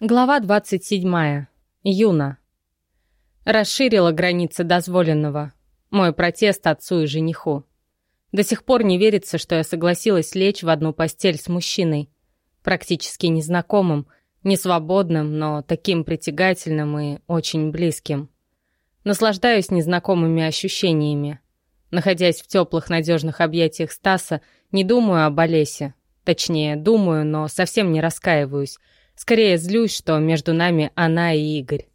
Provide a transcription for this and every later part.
Глава 27. Юна. Расширила границы дозволенного. Мой протест отцу и жениху. До сих пор не верится, что я согласилась лечь в одну постель с мужчиной. Практически незнакомым, несвободным, но таким притягательным и очень близким. Наслаждаюсь незнакомыми ощущениями. Находясь в теплых надежных объятиях Стаса, не думаю об Олесе. Точнее, думаю, но совсем не раскаиваюсь — Скорее злюсь, что между нами она и Игорь.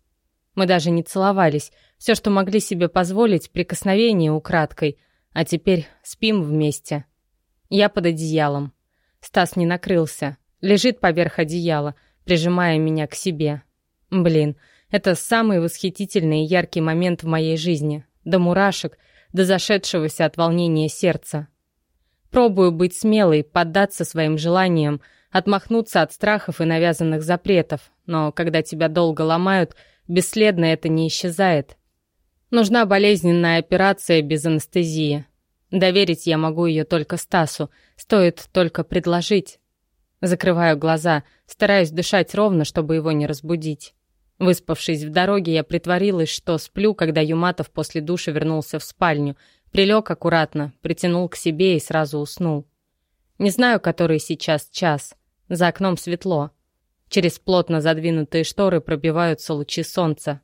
Мы даже не целовались. Все, что могли себе позволить, прикосновение украдкой. А теперь спим вместе. Я под одеялом. Стас не накрылся. Лежит поверх одеяла, прижимая меня к себе. Блин, это самый восхитительный и яркий момент в моей жизни. До мурашек, до зашедшегося от волнения сердца. Пробую быть смелой, поддаться своим желаниям, отмахнуться от страхов и навязанных запретов, но когда тебя долго ломают, бесследно это не исчезает. Нужна болезненная операция без анестезии. Доверить я могу ее только Стасу, стоит только предложить. Закрываю глаза, стараюсь дышать ровно, чтобы его не разбудить. Выспавшись в дороге, я притворилась, что сплю, когда Юматов после душа вернулся в спальню, прилег аккуратно, притянул к себе и сразу уснул. Не знаю, который сейчас час. За окном светло. Через плотно задвинутые шторы пробиваются лучи солнца.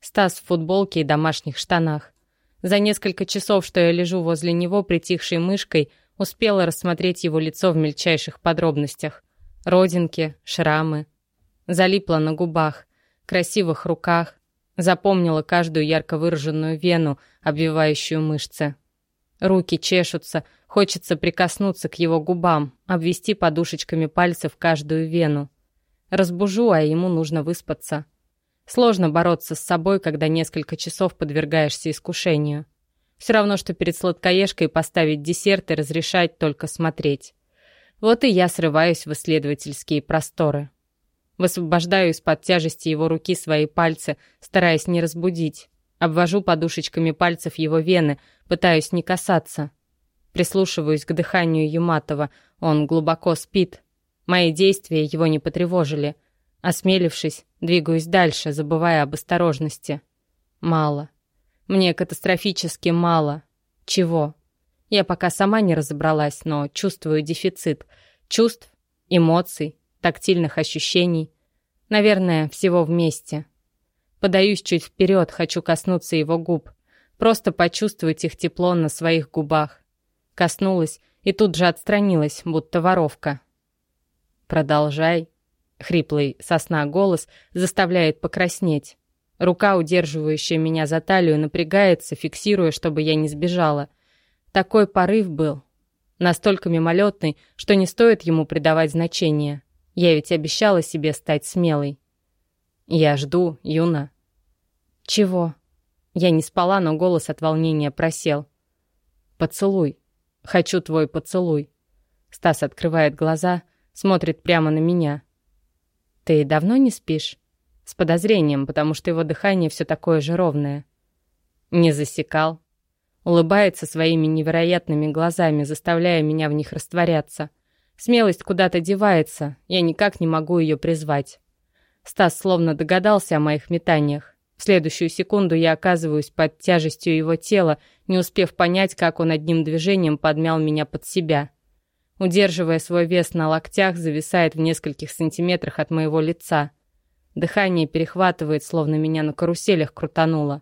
Стас в футболке и домашних штанах. За несколько часов, что я лежу возле него, притихшей мышкой, успела рассмотреть его лицо в мельчайших подробностях. Родинки, шрамы. Залипла на губах, красивых руках. Запомнила каждую ярко выраженную вену, обвивающую мышцы. Руки чешутся, хочется прикоснуться к его губам, обвести подушечками пальцев каждую вену. Разбужу, а ему нужно выспаться. Сложно бороться с собой, когда несколько часов подвергаешься искушению. Все равно, что перед сладкоежкой поставить десерт и разрешать только смотреть. Вот и я срываюсь в исследовательские просторы. Высвобождаю из-под тяжести его руки свои пальцы, стараясь не разбудить. Обвожу подушечками пальцев его вены, пытаюсь не касаться. Прислушиваюсь к дыханию Юматова. Он глубоко спит. Мои действия его не потревожили. Осмелившись, двигаюсь дальше, забывая об осторожности. Мало. Мне катастрофически мало. Чего? Я пока сама не разобралась, но чувствую дефицит. Чувств, эмоций, тактильных ощущений. Наверное, всего вместе. Подаюсь чуть вперед, хочу коснуться его губ. Просто почувствовать их тепло на своих губах. Коснулась и тут же отстранилась, будто воровка. «Продолжай». Хриплый сосна голос заставляет покраснеть. Рука, удерживающая меня за талию, напрягается, фиксируя, чтобы я не сбежала. Такой порыв был. Настолько мимолетный, что не стоит ему придавать значения. Я ведь обещала себе стать смелой. «Я жду, Юна». «Чего?» Я не спала, но голос от волнения просел. «Поцелуй. Хочу твой поцелуй». Стас открывает глаза, смотрит прямо на меня. «Ты давно не спишь?» С подозрением, потому что его дыхание все такое же ровное. Не засекал. Улыбается своими невероятными глазами, заставляя меня в них растворяться. Смелость куда-то девается, я никак не могу ее призвать. Стас словно догадался о моих метаниях. В следующую секунду я оказываюсь под тяжестью его тела, не успев понять, как он одним движением подмял меня под себя. Удерживая свой вес на локтях, зависает в нескольких сантиметрах от моего лица. Дыхание перехватывает, словно меня на каруселях крутануло.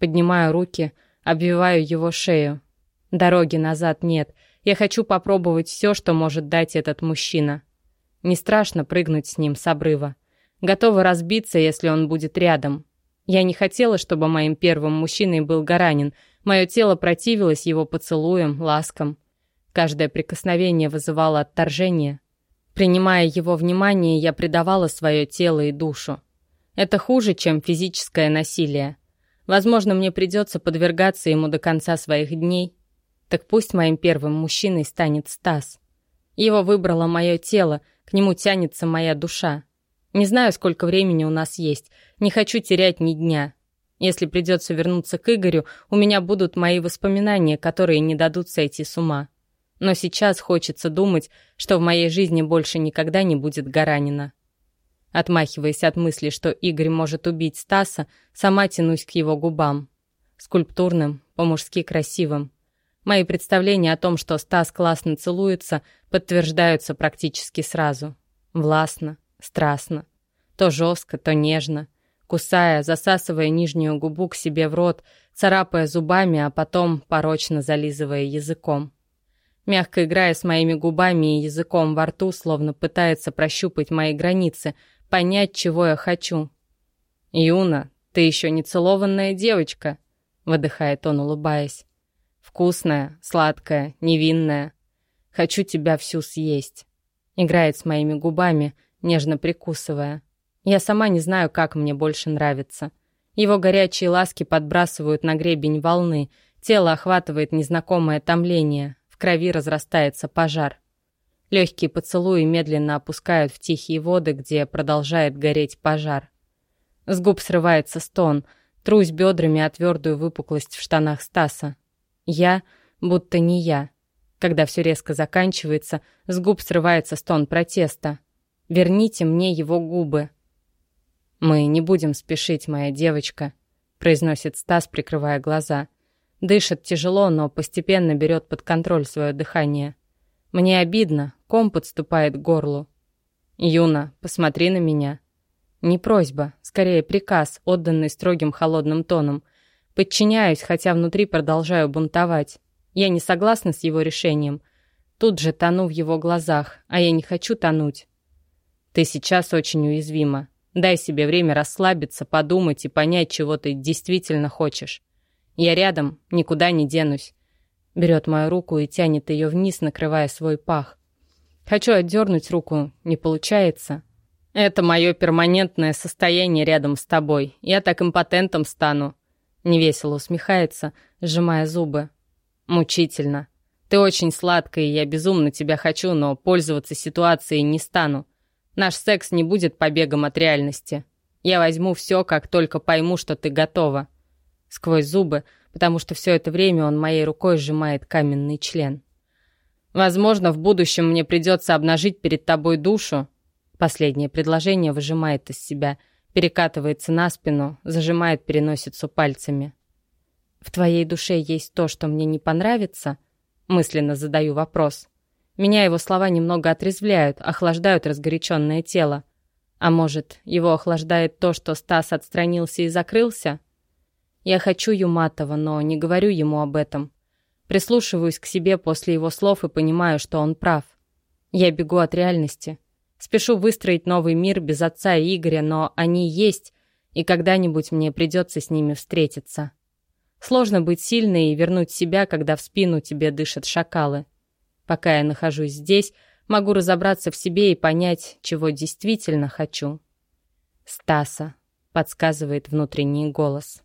Поднимаю руки, обвиваю его шею. Дороги назад нет. Я хочу попробовать все, что может дать этот мужчина. Не страшно прыгнуть с ним с обрыва. Готова разбиться, если он будет рядом. Я не хотела, чтобы моим первым мужчиной был Гаранин. Мое тело противилось его поцелуям, ласкам. Каждое прикосновение вызывало отторжение. Принимая его внимание, я предавала свое тело и душу. Это хуже, чем физическое насилие. Возможно, мне придется подвергаться ему до конца своих дней. Так пусть моим первым мужчиной станет Стас. Его выбрало мое тело, к нему тянется моя душа. Не знаю, сколько времени у нас есть. Не хочу терять ни дня. Если придется вернуться к Игорю, у меня будут мои воспоминания, которые не дадут сойти с ума. Но сейчас хочется думать, что в моей жизни больше никогда не будет Гаранина. Отмахиваясь от мысли, что Игорь может убить Стаса, сама тянусь к его губам. Скульптурным, по-мужски красивым. Мои представления о том, что Стас классно целуется, подтверждаются практически сразу. Властно, страстно. То жестко, то нежно. Кусая, засасывая нижнюю губу к себе в рот, царапая зубами, а потом порочно зализывая языком. Мягко играя с моими губами и языком во рту, словно пытается прощупать мои границы, понять, чего я хочу. «Юна, ты еще не целованная девочка», — выдыхает он, улыбаясь. «Вкусная, сладкая, невинная. Хочу тебя всю съесть». Играет с моими губами, нежно прикусывая. Я сама не знаю, как мне больше нравится. Его горячие ласки подбрасывают на гребень волны, тело охватывает незнакомое томление, в крови разрастается пожар. Легкие поцелуи медленно опускают в тихие воды, где продолжает гореть пожар. С губ срывается стон, трусь бедрами о твердую выпуклость в штанах Стаса. Я, будто не я. Когда все резко заканчивается, с губ срывается стон протеста. «Верните мне его губы!» «Мы не будем спешить, моя девочка», — произносит Стас, прикрывая глаза. Дышит тяжело, но постепенно берет под контроль свое дыхание. Мне обидно, ком подступает к горлу. «Юна, посмотри на меня». Не просьба, скорее приказ, отданный строгим холодным тоном. Подчиняюсь, хотя внутри продолжаю бунтовать. Я не согласна с его решением. Тут же тону в его глазах, а я не хочу тонуть. Ты сейчас очень уязвима. Дай себе время расслабиться, подумать и понять, чего ты действительно хочешь. Я рядом, никуда не денусь. Берет мою руку и тянет ее вниз, накрывая свой пах. Хочу отдернуть руку, не получается. Это мое перманентное состояние рядом с тобой. Я так импотентом стану. Невесело усмехается, сжимая зубы. Мучительно. Ты очень сладкая, и я безумно тебя хочу, но пользоваться ситуацией не стану. Наш секс не будет побегом от реальности. Я возьму все, как только пойму, что ты готова. Сквозь зубы, потому что все это время он моей рукой сжимает каменный член. Возможно, в будущем мне придется обнажить перед тобой душу. Последнее предложение выжимает из себя, перекатывается на спину, зажимает переносицу пальцами. В твоей душе есть то, что мне не понравится? Мысленно задаю вопрос. Меня его слова немного отрезвляют, охлаждают разгоряченное тело. А может, его охлаждает то, что Стас отстранился и закрылся? Я хочу Юматова, но не говорю ему об этом. Прислушиваюсь к себе после его слов и понимаю, что он прав. Я бегу от реальности. Спешу выстроить новый мир без отца и Игоря, но они есть, и когда-нибудь мне придется с ними встретиться. Сложно быть сильной и вернуть себя, когда в спину тебе дышат шакалы. Пока я нахожусь здесь, могу разобраться в себе и понять, чего действительно хочу. «Стаса», — подсказывает внутренний голос.